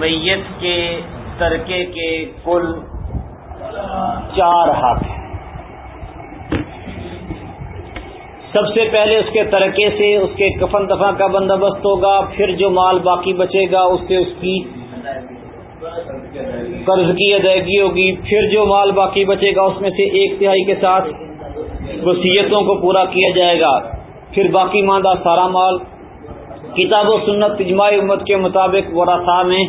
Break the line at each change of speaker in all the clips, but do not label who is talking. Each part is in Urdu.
میت کے ترکے کے کل چار حق ہیں۔ سب سے پہلے اس کے ترکے سے اس کے کفن دفاع کا بندوبست ہوگا، پھر جو مال باقی بچے گا، اس سے اس کی قرض کی ادائیگی ہوگی۔ پھر جو مال باقی بچے گا، اس میں سے ایک تہائی کے ساتھ وصیتوں کو پورا کیا جائے گا۔ پھر باقی ماندہ سارا مال، کتاب و سنت اجماعی امت کے مطابق ورثا میں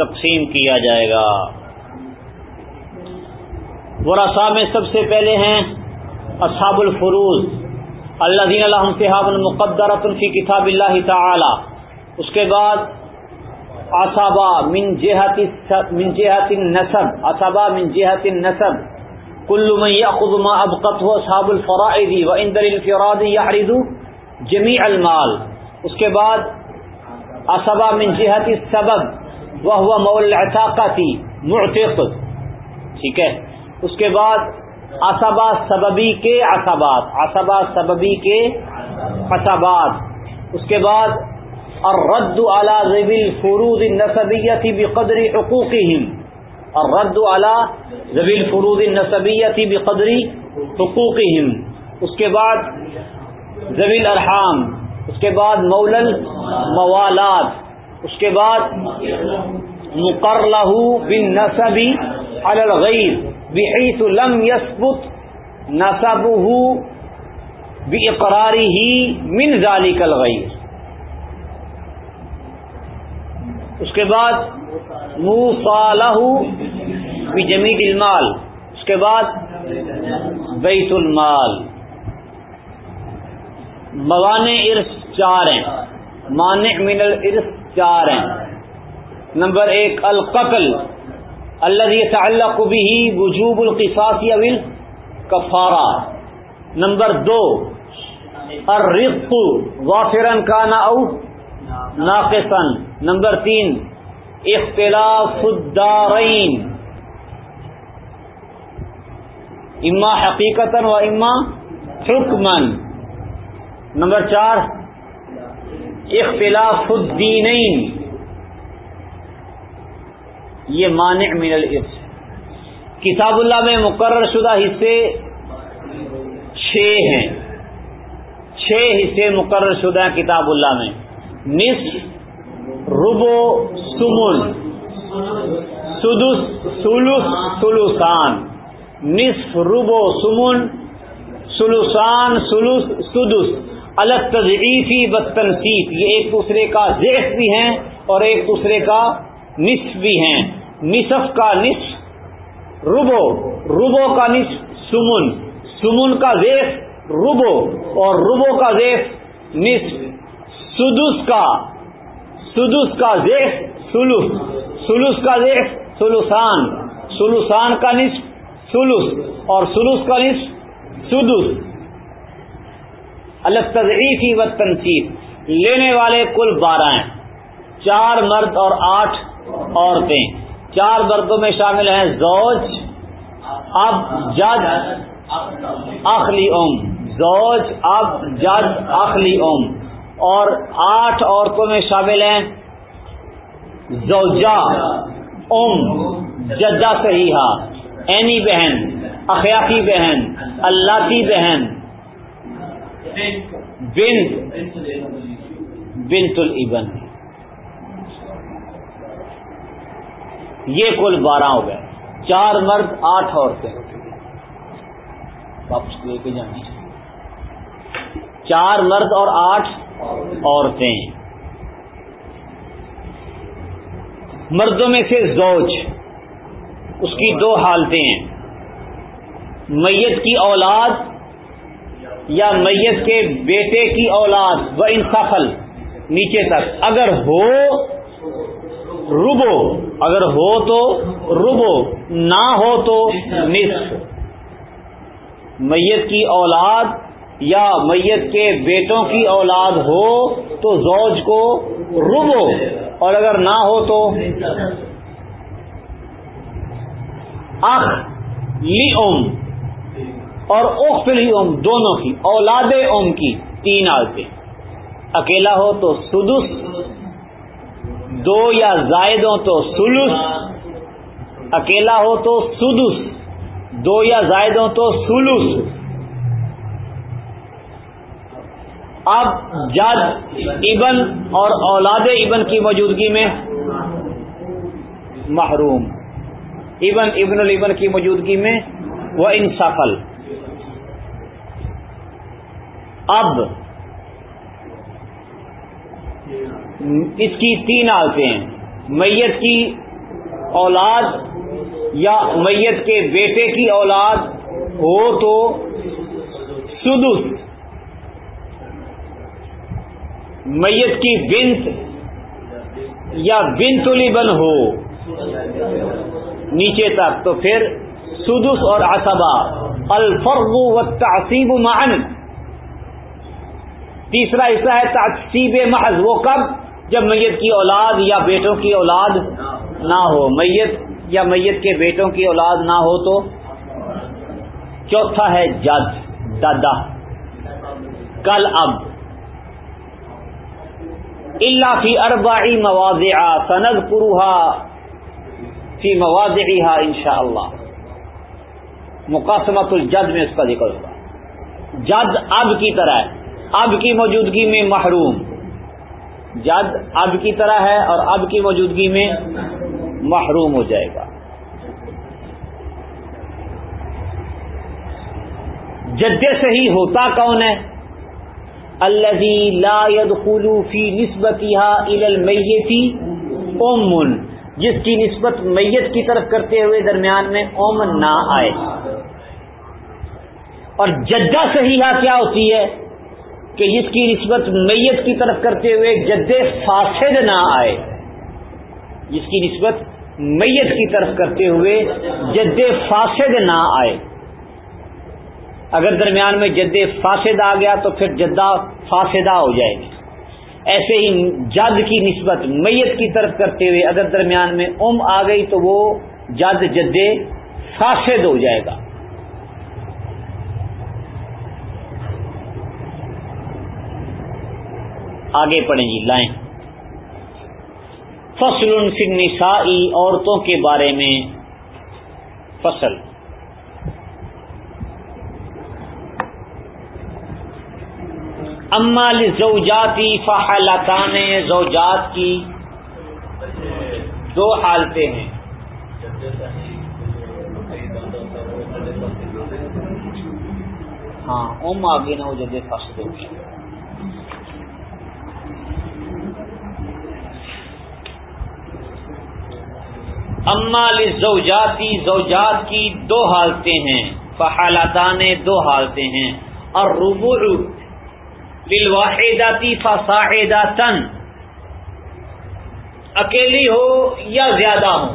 تقسیم کیا جائے گا۔ ورثا میں سب سے پہلے ہیں اصحاب الفروز۔ اللہ دین اللہ صحاب المقدرۃ فی کتاب اللہ تعالی۔ اس کے بعد اصابا من جہت من جہت النسب۔ اصابا من جہت النسب۔ کل من یاخذ ما ابقته اصحاب الفرائض وان در الفراد يعرض جميع المال۔ اس کے بعد اصبا من جہت سبب وہ ہوا مول العطاقتی معتق۔ ٹھیک ہے؟ اس کے بعد اسبا سببی کے اسبات اسبا سببی کے اسبات اس کے بعد الرد على ذوي الفروض النسبية بقدر حقوقهم الرد على ذوي الفروض النسبية بقدر حقوقهم اس کے بعد ذوی الارحام۔ اس کے بعد مولل موالات۔ اس کے بعد مقر لہو بن نصبی الغیر، بحیث لم یسبت نصبه باقراره ہی من ذالک الغیر۔ اس کے بعد موصالہ بجمیع المال۔ اس کے بعد بیت المال۔ موانع ارث چار ہیں۔ مانع من الارث چار ہیں۔ نمبر ایک، القتل اللہ يتعلق به وجوب القصاص یا کفارہ نمبر دو الرق وافرا كان او ناقصا۔ نمبر تین، اختلاف الدارین اما حقیقتا و اما حکمن نمبر چار اختلاف الدینین۔ یہ مانع من الارث کتاب اللہ میں مقرر شدہ حصے چھ ہیں۔ چھ حصے مقرر شدہ کتاب اللہ میں۔ نصف ربو سمن سدس سلوس سلوسان نصف ربو سمن سلوسان سلوس سدس۔ الگ تضعیفی بدتنصیف یہ ایک دوسرے کا ضعف بھی ہیں اور ایک دوسرے کا نصف بھی ہیں۔ نصف کا نصف ربو ربو کا نصف سمن۔ سمن کا زیف ربو اور ربو کا زیف نصف۔ سدس کا سدس کا زیف سلوس سلوس کا زیف سلوسان سلوسان کا نصف سلوس اور سلوس کا نصف سدس۔ الگ تضعیفی و تنصیب لینے والے کل بارہ ہیں. چار مرد اور آٹھ عورتیں. چار مردوں میں شامل ہیں زوج، اب جج، اخلی اوم. زوج، اب جج، اخلی اوم. اور آٹھ عورتوں میں شامل ہیں زوجا اوم ججا صحیحہ. اینی بہن اخیاقی بہن اللہ کی بہن بنت بنت الابن۔ یہ کل بارہ ہو گئے۔ چار مرد، آٹھ عورتیں۔ واپس لے کے جانی چار مرد اور آٹھ عورتیں۔ مردوں میں سے زوج۔ اس کی دو حالتیں ہیں۔ میت کی اولاد یا میت کے بیٹے کی اولاد و انصفل نیچے تک۔ اگر ہو، ربو۔ اگر ہو تو ربو، نہ ہو تو نصف۔ میت کی اولاد یا میت کے بیٹوں کی اولاد ہو تو زوج کو ربو۔ اور اگر نہ ہو تو اخ لی ام اور اختلی ام دونوں کی اولاد ام کی تین آلتے اکیلا ہو تو سدس، دو یا زائد ہو تو سلس۔ اکیلا ہو تو سدس، دو یا زائد ہو تو سلس۔ اب جج ابن اور اولاد ابن کی موجودگی میں محروم۔ ابن ابن البن کی موجودگی میں وہ انصفل اب اس کی تین حالتیں ہیں میت کی اولاد یا میت کے بیٹے کی اولاد ہو تو سدس۔ میت کی بنت یا بنت البن ہو۔ نیچے تک تو پھر سدس اور اسبا الفرغ و تعصیب معن تیسرا حصہ ہے تعصیب محض، وہ کب؟ جب میت کی اولاد یا بیٹوں کی اولاد نہ ہو۔ میت یا میت کے بیٹوں کی اولاد نہ ہو تو چوتھا ہے جد، دادا۔ کل اب۔ اللہ فی اربعی مواضع سند پروہا فی مواضعها ان شاء اللہ مقاسمت الجد میں اس کا ذکر ہوگا۔ جد اب کی طرح ہے۔ اب کی موجودگی میں محروم۔ جد اب کی طرح ہے اور اب کی موجودگی میں محروم ہو جائے گا۔ جدے سے ہی ہوتا کون ہے؟ الذي لا يدخل في نسبتها الى المیت ام۔ جس کی نسبت میت کی طرف کرتے ہوئے درمیان میں اوم نہ آئے۔ اور جدہ صحیحہ کیا ہوتی ہے؟ کہ جس کی نسبت میت کی طرف کرتے ہوئے جد فاسد نہ آئے، جس کی نسبت میت کی طرف کرتے ہوئے جد فاسد نہ آئے۔ اگر درمیان میں جد فاسد آ گیا تو پھر جدہ فاسدہ ہو جائے گی۔ ایسے ہی جد کی نسبت میت کی طرف کرتے ہوئے اگر درمیان میں ام آ گئی تو وہ جد جد فاسد ہو جائے گا۔ آگے پڑھیں جی لائیں۔ فصل فن نسائی عورتوں کے بارے میں۔ فصل۔ اما زوجاتی فحلتان، زوجات کی دو حالتیں ہیں۔ ہاں ام آگے نہ ہو، جدے فصل ہوگی اما زوجاتی زوجات کی دو حالتیں ہیں، فحالتان دو حالتیں ہیں۔ اور ربو بالواحداتی فصاحدہ اکیلی ہو یا زیادہ ہو؟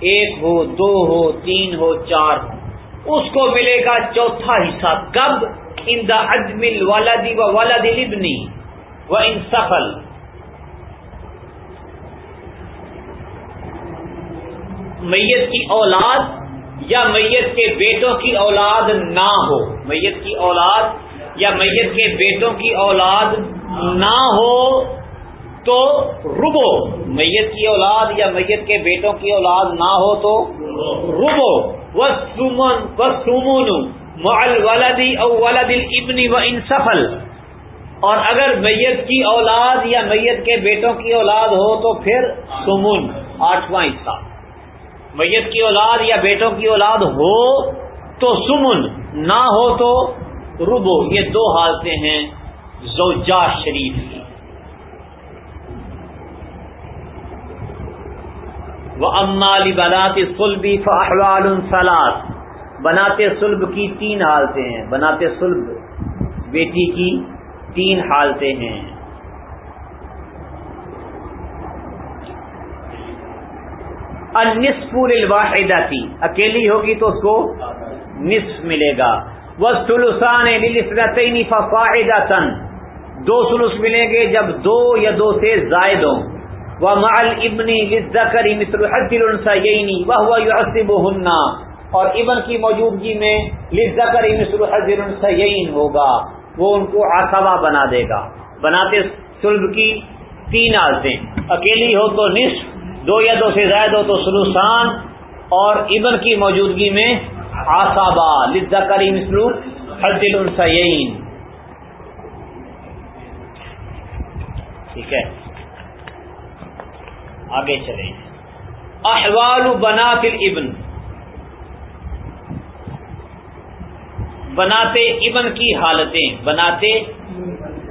ایک ہو، دو ہو، تین ہو، چار ہو۔ اس کو ملے گا چوتھا حصہ۔ کب؟ ان دا اجمل والدی و والد لبنی و ان میت کی اولاد یا میت کے بیٹوں کی اولاد نہ ہو میت کی اولاد یا میت کے بیٹوں کی اولاد نہ ہو تو ربو میت کی اولاد یا میت کے بیٹوں کی اولاد نہ ہو تو ربو و سومن ولدی او ولد ابنی و انسفل اور اگر میت کی اولاد یا میت کے بیٹوں کی اولاد ہو تو پھر سمن آٹھواں حصہ میت کی اولاد یا بیٹوں کی اولاد ہو تو سمن، نہ ہو تو ربو، یہ دو حالتیں ہیں زوجا شریف کی۔ وہ امالی بناتے سلبی فاحوال سلاد بناتے سلب کی تین حالتیں ہیں۔ بناتے سلب بیٹی کی تین حالتیں ہیں۔ النصف الواحدہ کی اکیلی ہوگی تو اس کو نصف ملے گا. وہ سلوسان فائدہ دو سلوس ملیں گے جب دو یا دو سے زائد ہوں. وہ مال ابنی لکری مصر وہ ہوا یوسب ہننا اور ابن کی موجودگی میں لکری مصر حضر ہوگا. وہ ان کو آسوا بنا دے گا. بناتے سلب کی تین حالتیں اکیلی ہو تو نصف. دو یا دو سے زائد ہو تو سلوسان اور ابن کی موجودگی میں آسابا لزا کری مسلو حل السین ٹھیک ہے۔ آگے چلیں۔ احوال بنا فل ابن بناتے ابن کی حالتیں بناتے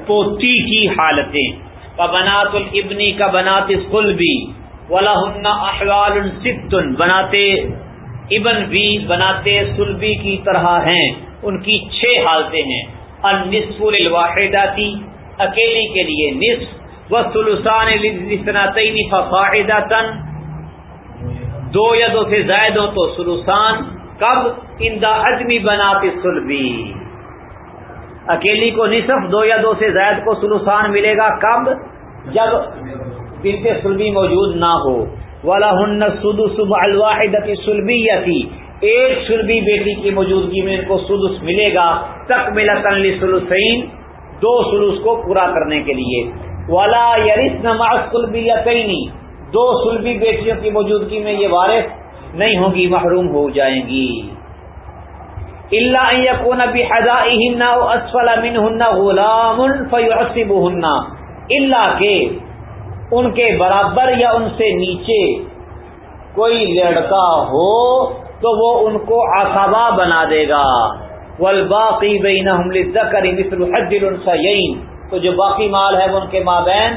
پوتی کی حالتیں۔ کا بنات البنی کا بنات قلبی ولا احوال ستن بناتے، ابن بھی بناتے، سلبی کی طرح ہیں۔ ان کی چھ حالتیں ہیں۔ النصف الواحداتی اکیلی کے لیے نصف۔ و سلسان فصاعدتن دو یا دو سے زائد ہو تو سلوسان کب؟ اندا عدمی بناتے سلبی۔ اکیلی کو نصف، دو یا دو سے زائد کو سلوسان ملے گا۔ کب؟ جب بنتے سلبی موجود نہ ہو۔ والا ہن سدس الواحد سلبی تھی ایک سلبی بیٹی کی موجودگی میں ان کو سدس ملے گا۔ تک ملا تنلی سلسین دو سلوس کو پورا کرنے کے لیے۔ والا یریس نماز سلبی یا دو سلبی بیٹیوں کی موجودگی میں یہ وارث نہیں ہوگی، محروم ہو جائیں گی۔ اللہ کو نبی حضا اسفل امن غلام فیوسب ہننا اللہ کے ان کے برابر یا ان سے نیچے کوئی لڑکا ہو تو وہ ان کو آسابا بنا دے گا۔ والباقی بین ذکر مثل حجر السین تو جو باقی مال ہے وہ ان کے مابین۔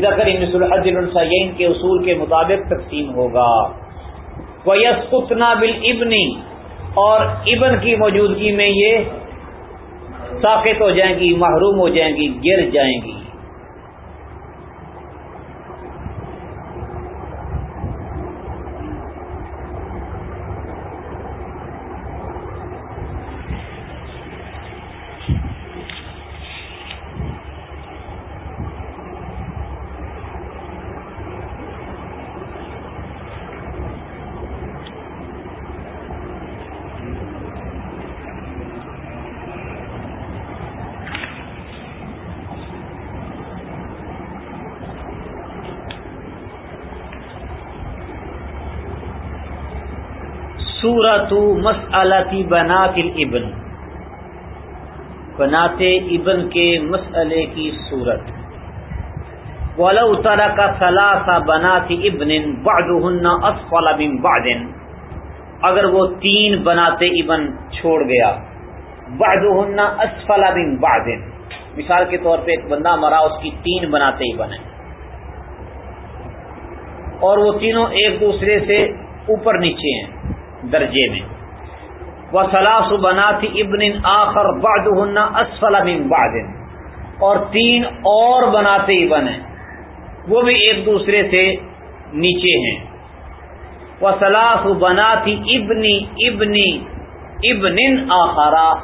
ذکر مثل حجر السین کے اصول کے مطابق تقسیم ہوگا۔ ویسقطنا بالابن اور ابن کی موجودگی میں یہ ساقط ہو جائیں گی، محروم ہو جائیں گی، گر جائیں گی۔ سورت مسلتی بنات ابن بناتے ابن کے مسئلے کی صورت. ولو اترا کا سلاسا بناتی ابن بعدهن اسفل من بعد اگر وہ تین بناتے ابن چھوڑ گیا بعدهن اسفل من بعد مثال کے طور پہ ایک بندہ مرا، اس کی تین بناتے ابن ہیں. اور وہ تینوں ایک دوسرے سے اوپر نیچے ہیں. درجے میں۔ وہ سلاس بنا تھی ابن آخر باد اسفل من بعد۔ اور تین اور بناتے ابن ہیں۔ وہ بھی ایک دوسرے سے نیچے ہیں۔ وہ سلاس بنا تھی ابنی ابنی ابن آخرا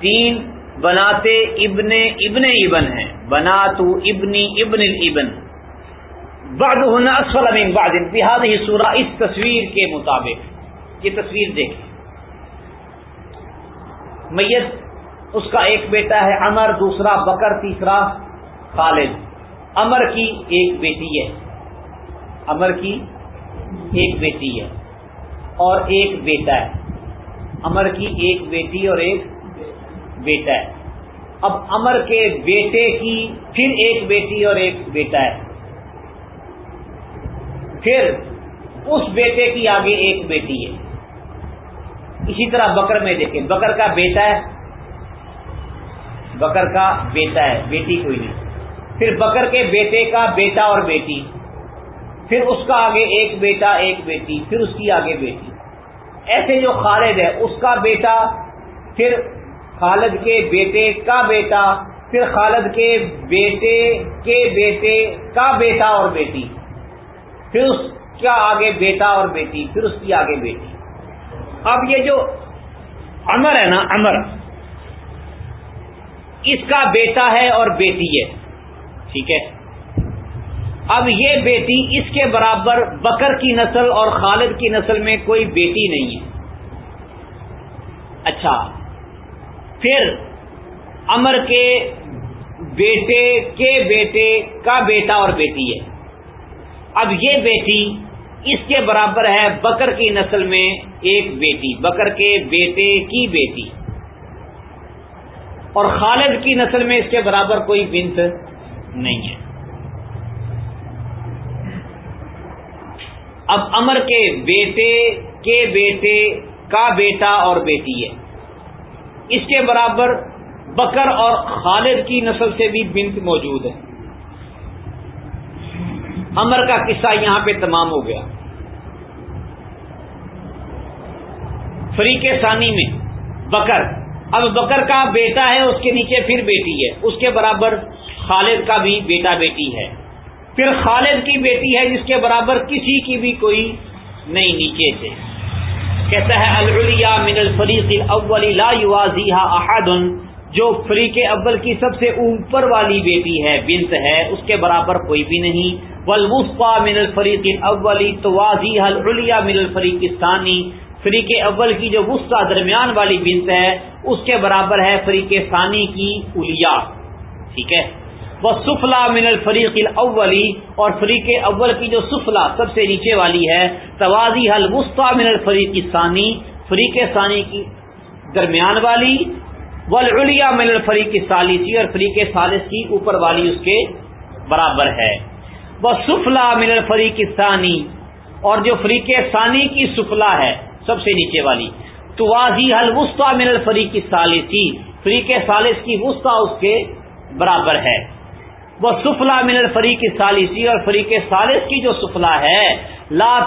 تین بناتے ابن ابن ابن ہیں۔ بنا تو ابنی ابن ابن۔ بعد ہونا اسفل امین بعد انتہاد ہی سورہ اس تصویر کے مطابق. یہ تصویر دیکھیں. میت، اس کا ایک بیٹا ہے امر دوسرا بکر، تیسرا خالد. امر کی ایک بیٹی ہے. امر کی ایک بیٹی ہے. اور ایک بیٹا ہے. امر کی ایک بیٹی اور ایک بیٹا ہے. اب امر کے بیٹے کی پھر ایک بیٹی اور ایک بیٹا ہے. پھر اس بیٹے کی آگے ایک بیٹی ہے۔ اسی طرح بکر میں دیکھیں، بکر کا بیٹا ہے۔ بکر کا بیٹا ہے، بیٹی کوئی نہیں۔ پھر بکر کے بیٹے کا بیٹا اور بیٹی۔ پھر اس کا آگے ایک بیٹا، ایک بیٹی۔ پھر اس کی آگے بیٹی۔ ایسے جو خالد ہے، اس کا بیٹا، پھر خالد کے بیٹے کا بیٹا۔ پھر خالد کے بیٹے کے بیٹے کا بیٹا اور بیٹی۔ پھر اس کا آگے بیٹا اور بیٹی، پھر اس کی آگے بیٹی۔ اب یہ جو امر ہے نا امر اس کا بیٹا ہے اور بیٹی ہے۔ ٹھیک ہے؟ اب یہ بیٹی اس کے برابر بکر کی نسل اور خالد کی نسل میں کوئی بیٹی نہیں ہے۔ اچھا۔ پھر امر کے بیٹے کے بیٹے کا بیٹا اور بیٹی ہے۔ اب یہ بیٹی اس کے برابر ہے بکر کی نسل میں ایک بیٹی، بکر کے بیٹے کی بیٹی۔ اور خالد کی نسل میں اس کے برابر کوئی بنت نہیں ہے۔ اب امر کے بیٹے کے بیٹے کا بیٹا اور بیٹی ہے۔ اس کے برابر بکر اور خالد کی نسل سے بھی بنت موجود ہے۔ امر کا قصہ یہاں پہ تمام ہو گیا۔ فریق ثانی میں بکر۔ اب بکر کا بیٹا ہے، اس کے نیچے پھر بیٹی ہے۔ اس کے برابر خالد کا بھی بیٹا بیٹی ہے۔ پھر خالد کی بیٹی ہے، جس کے برابر کسی کی بھی کوئی نہیں نیچے سے۔ کہتا ہے الریا من الفریق الاول لا یوازیہا احد۔ جو فریق اول کی سب سے اوپر والی بیٹی ہے، بنت ہے، اس کے برابر کوئی بھی نہیں۔ والوسطى من الفریق الاول توازیہا العلیا من الفریق الثانی۔ فریق اول کی جو وسطی درمیان والی بنت ہے، اس کے برابر ہے فریق ثانی کی الیا ٹھیک ہے؟ وہ سفلا من الفریق الاولی اور فریق اول کی جو سفلا سب سے نیچے والی ہے توازی حل وسطی من الفریق ثانی فریق ثانی کی درمیان والی، والعلیا من الفریق ثالثی اور فریق ثالث کی اوپر والی اس کے برابر ہے۔ وہ سفلا من الفریق ثانی اور جو فریق ثانی کی سفلا ہے، سب سے نیچے والی۔ تو واضح حل وسطی من الفریق ثالثی فریق ثالث کی وسطی اس کے برابر ہے۔ وہ سفلا من الفریق ثالثی اور فریق ثالث کی جو سفلا ہے، لا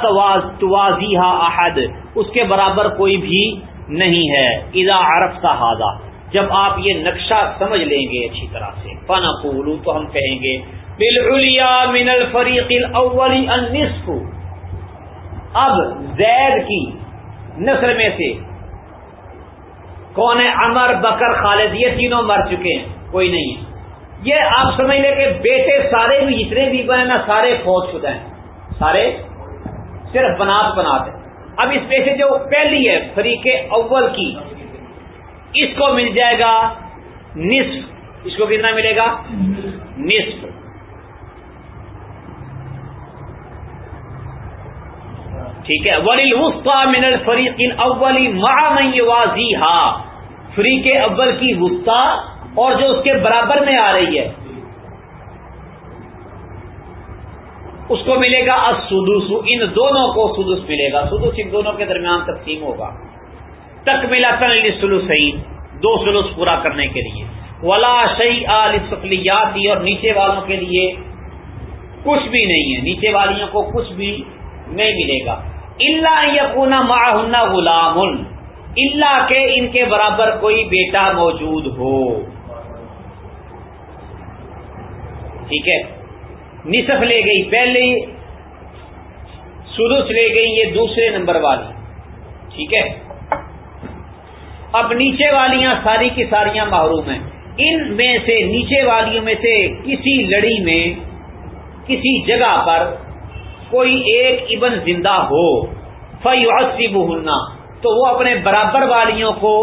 توازیہ احد۔ اس کے برابر کوئی بھی نہیں ہے۔ اذا عرف کا حاضہ جب آپ یہ نقشہ سمجھ لیں گے اچھی طرح سے۔ فن تو ہم کہیں گے بالعلیا من الفریق الاول النصف. اب زید کی نسل میں سے کون ہے؟ امر بکر، خالد، یہ تینوں مر چکے ہیں، کوئی نہیں ہے۔ یہ آپ سمجھ لیں کہ بیٹے سارے بھی جتنے بھی بنے نا سارے فوج شدہ ہیں۔ سارے صرف بنات بنات ہیں۔ اب اس میں سے جو پہلی ہے، فریق اول کی، اس کو مل جائے گا نصف۔ اس کو کتنا ملے گا؟ نصف۔ ٹھیک ہے۔ ولی من الفریق اولی من واضی فریق اول کی وسطی اور جو اس کے برابر میں آ رہی ہے۔ اس کو ملے گا سدوس ان دونوں کو سدس ملے گا۔ سدس ان دونوں کے درمیان تقسیم ہوگا۔ تک ملا تن دو سلوس پورا کرنے کے لیے۔ ولا شعی اور نیچے والوں کے لیے کچھ بھی نہیں ہے۔ نیچے والیوں کو کچھ بھی نہیں ملے گا۔ اللہ یقونا معنا غلام اللہ کے ان کے برابر کوئی بیٹا موجود ہو۔ ٹھیک ہے؟ نصف لے گئی، پہلے سدس لے گئی، یہ دوسرے نمبر والی۔ ٹھیک ہے؟ اب نیچے والیاں ساری کی ساریاں محروم ہیں۔ ان میں سے نیچے والیوں میں سے کسی لڑی میں، کسی جگہ پر کوئی ایک ابن زندہ ہو فی تو وہ اپنے برابر والیوں کو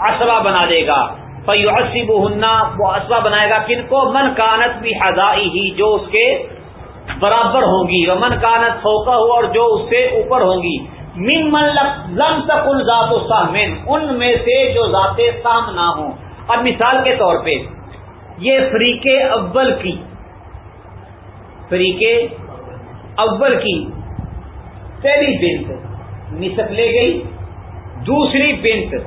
اسبا بنا دے گا۔ فی وہ اسبا بنائے گا کن کو؟ من کانت بھی ہزائی ہی جو اس کے برابر ہوں گی۔ من کانت ہوتا ہو اور جو اس سے اوپر ہوں گی۔ من من لم تک ان ذات و سامن ان میں سے جو ذات سام نہ ہوں۔ اب مثال کے طور پہ، یہ فریق اول کی فریق اول کی پہلی بنت نصف لے گئی، دوسری بنت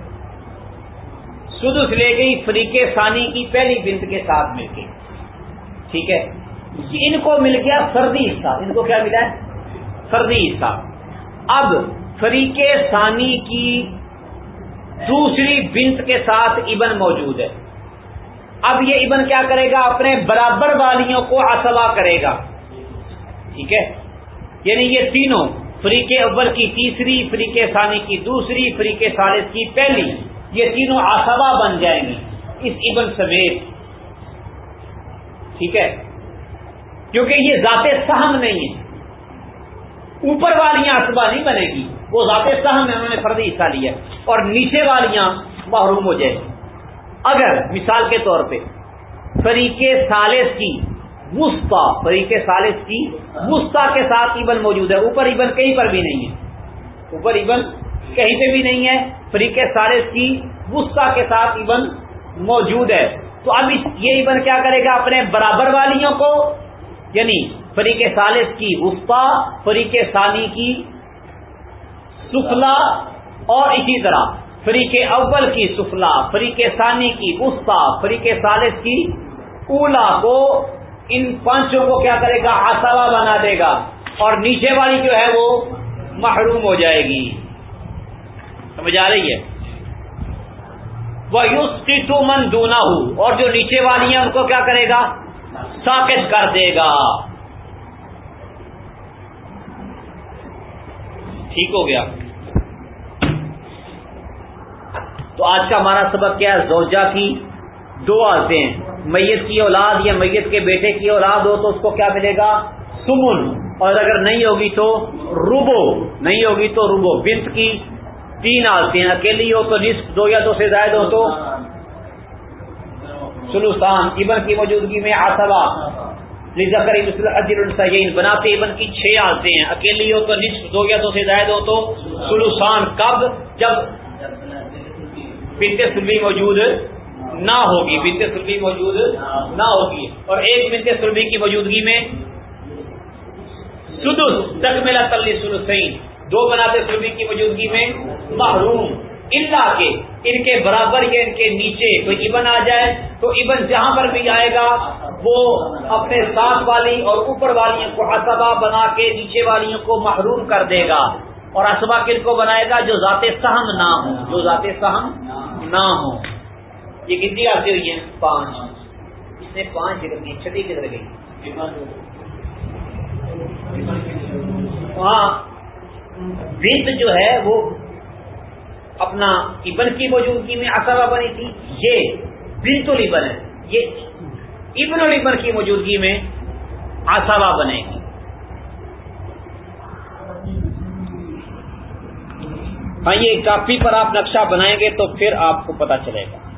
سدس لے گئی، فریق ثانی کی پہلی بنت کے ساتھ مل کے ٹھیک ہے؟ ان کو مل گیا فردی حصہ۔ ان کو کیا ملا؟ ہے فردی حصہ۔ اب فریق ثانی کی دوسری بنت کے ساتھ ابن موجود ہے۔ اب یہ ابن کیا کرے گا؟ اپنے برابر والیوں کو اسوا کرے گا۔ ٹھیک ہے؟ یعنی یہ تینوں فریق اول کی تیسری فریق ثانی کی دوسری فریق ثالث کی پہلی، یہ تینوں آسبا بن جائیں گی اس ابن سمیت۔ ٹھیک ہے؟ کیونکہ یہ ذات سہم نہیں ہے۔ اوپر والیاں آسبا نہیں بنے گی۔ وہ ذات سہم میں انہوں نے فردی حصہ لیا۔ اور نیچے والیاں محروم ہو جائیں۔ گی اگر مثال کے طور پہ فریق سالس کی وسطا فریق سالس کی وسطا کے ساتھ ایبن موجود ہے۔ اوپر ایبن کہیں پر بھی نہیں ہے۔ اوپر ایبن کہیں پہ بھی نہیں ہے۔ فریق سالس کی وسطا کے ساتھ ایبن موجود ہے۔ تو اب یہ ایبن کیا کرے گا اپنے برابر والیوں کو؟ یعنی فریق سالس کی وسطا فریق ثانی کی سفلا اور اسی طرح فریق اول کی سفلا فریق ثانی کی وسطا فریق سالس کی اولا کو ان پانچوں کو کیا کرے گا؟ آسوا بنا دے گا۔ اور نیچے والی جو ہے وہ محروم ہو جائے گی۔ سمجھ آ رہی ہے؟ وہ یوز ٹو من دونا ہو اور جو نیچے والی ہیں ان کو کیا کرے گا؟ ساکت کر دے گا۔ ٹھیک ہو گیا۔ تو آج کا ہمارا سبق کیا ہے؟ زوجہ کی دو آتے ہیں میت کی اولاد یا میت کے بیٹے کی اولاد ہو تو اس کو کیا ملے گا؟ سمن. اور اگر نہیں ہوگی تو روبو. نہیں ہوگی تو روبو. بنت کی تین آتے ہیں اکیلی ہو تو نصف. دو یا دو سے زائد ہو تو سلوستان ابن کی موجودگی میں آسوا اجر بناتے ابن کی چھ آتے ہیں اکیلی ہو تو نصف. دو یا دو سے زائد ہو تو سلوسان. کب؟ جب بنتے سلوی موجود نہ ہوگی، بنتے سلوی موجود نہ ہوگی۔ اور ایک بنتے سلوی کی موجودگی میں سدس تک ملا تلی سلسین دو بناتے سلوی کی موجودگی میں محروم۔ اللہ کے، ان کے برابر یا ان کے نیچے کوئی ابن آ جائے تو ابن جہاں پر بھی آئے گا، وہ اپنے ساتھ والی اور اوپر والیوں کو اسبا بنا کے نیچے والیوں کو محروم کر دے گا۔ اور اسبا کن کو بنائے گا؟ جو ذات سہم نہ ہو جو ذات سہم نہ ہو یہ کتنی آتی ہوئی ہیں؟ پانچ۔ اس نے پانچ جگہ کی، چھٹی کدھر گئی؟ وہاں بنت جو ہے وہ اپنا ابن کی موجودگی میں اصابہ بنی تھی۔ یہ بنت البن ہے۔ یہ ابن البن کی موجودگی میں آسابا بنے گی۔ ہاں یہ کاپی پر آپ نقشہ بنائیں گے تو پھر آپ کو پتا چلے گا۔